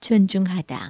존중하다.